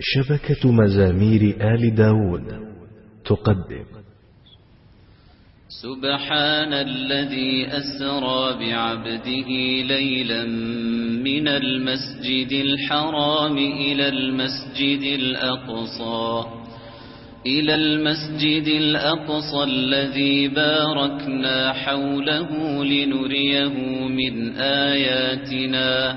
شبكة مزامير آل داود تقدم. سبحان الذي أسرى بعبده ليلا من المسجد الحرام إلى المسجد الأقصى. إلى المسجد الأقصى الذي باركنا حوله لنريه من آياتنا.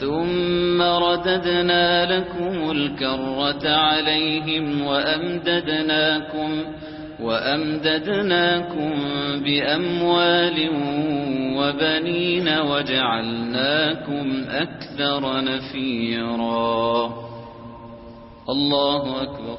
ثم رددنا لكم الكرة عليهم وأمددناكم وأمددناكم بأموال وبنين وجعلناكم أكثر نفيرا. الله أكبر.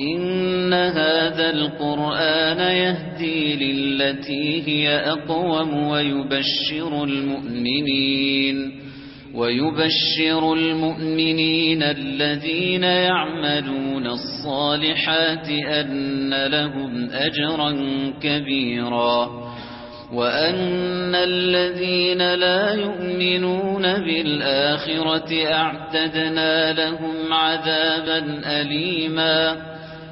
ان هذا القرآن يهدي للتي هي اقوم ويبشر المؤمنين ويبشر المؤمنين الذين يعملون الصالحات أن لهم أجرا كبيرا وأن الذين لا يؤمنون بالآخرة أعتدنا لهم عذابا أليما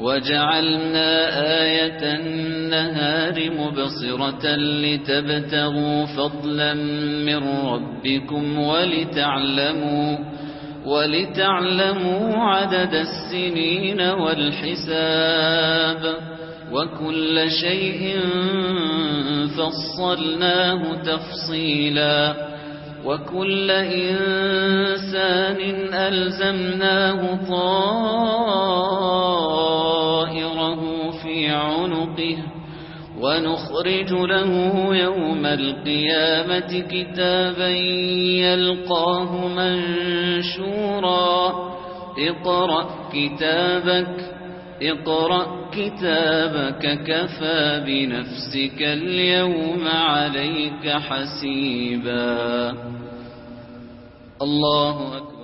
وجعلنا آية النهار مبصرة لتبتغوا فضلا من ربكم ولتعلموا ولتعلموا عدد السنين والحساب وكل شيء فصلناه تفصيلا وكل إنسان ألزمناه طَائِرَهُ عنقه ونخرج له يوم القيامة كتابا يلقاه منشورا. اقرأ كتابك اقرأ كتابك كفى بنفسك اليوم عليك حسيبا. الله أكبر.